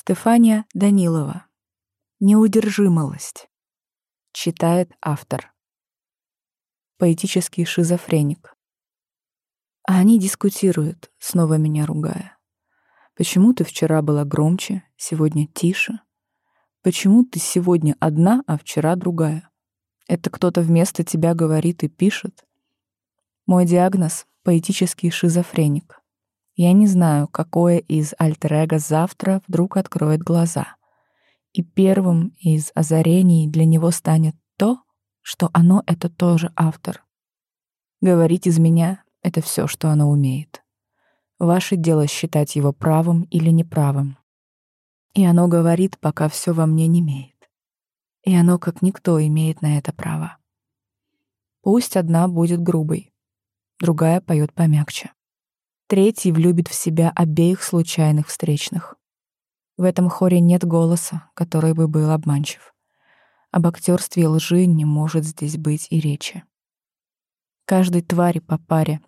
Стефания Данилова. Неудержимость. Читает автор. Поэтический шизофреник. А они дискутируют, снова меня ругая. Почему ты вчера была громче, сегодня тише? Почему ты сегодня одна, а вчера другая? Это кто-то вместо тебя говорит и пишет? Мой диагноз — поэтический шизофреник. Я не знаю, какое из альтер завтра вдруг откроет глаза. И первым из озарений для него станет то, что оно — это тоже автор. Говорить из меня — это все, что оно умеет. Ваше дело считать его правым или неправым. И оно говорит, пока все во мне не имеет. И оно, как никто, имеет на это право. Пусть одна будет грубой, другая поет помягче. Третий влюбит в себя обеих случайных встречных. В этом хоре нет голоса, который бы был обманчив. Об актерстве и лжи не может здесь быть и речи. Каждой твари по паре.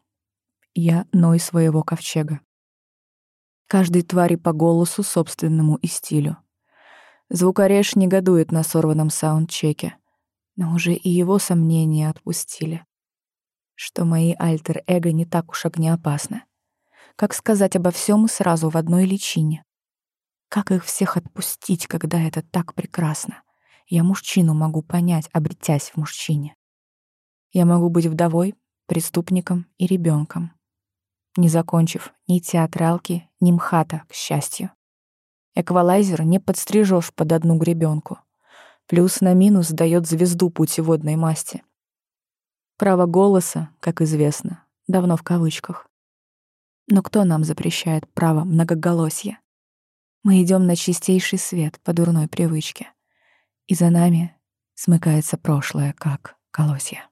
Я Ной своего ковчега. Каждой твари по голосу собственному и стилю. Звукореж негодует на сорванном саундчеке, но уже и его сомнения отпустили. Что мои альтер-эго не так уж огнеопасны. Как сказать обо всем сразу в одной личине? Как их всех отпустить, когда это так прекрасно? Я мужчину могу понять, обретясь в мужчине. Я могу быть вдовой, преступником и ребенком, не закончив ни театралки, ни мхата, к счастью. Эквалайзер не подстрижешь под одну гребенку. Плюс на минус дает звезду путеводной масти. Право голоса, как известно, давно в кавычках. Но кто нам запрещает право многоголосия? Мы идем на чистейший свет по дурной привычке. И за нами смыкается прошлое, как колосья.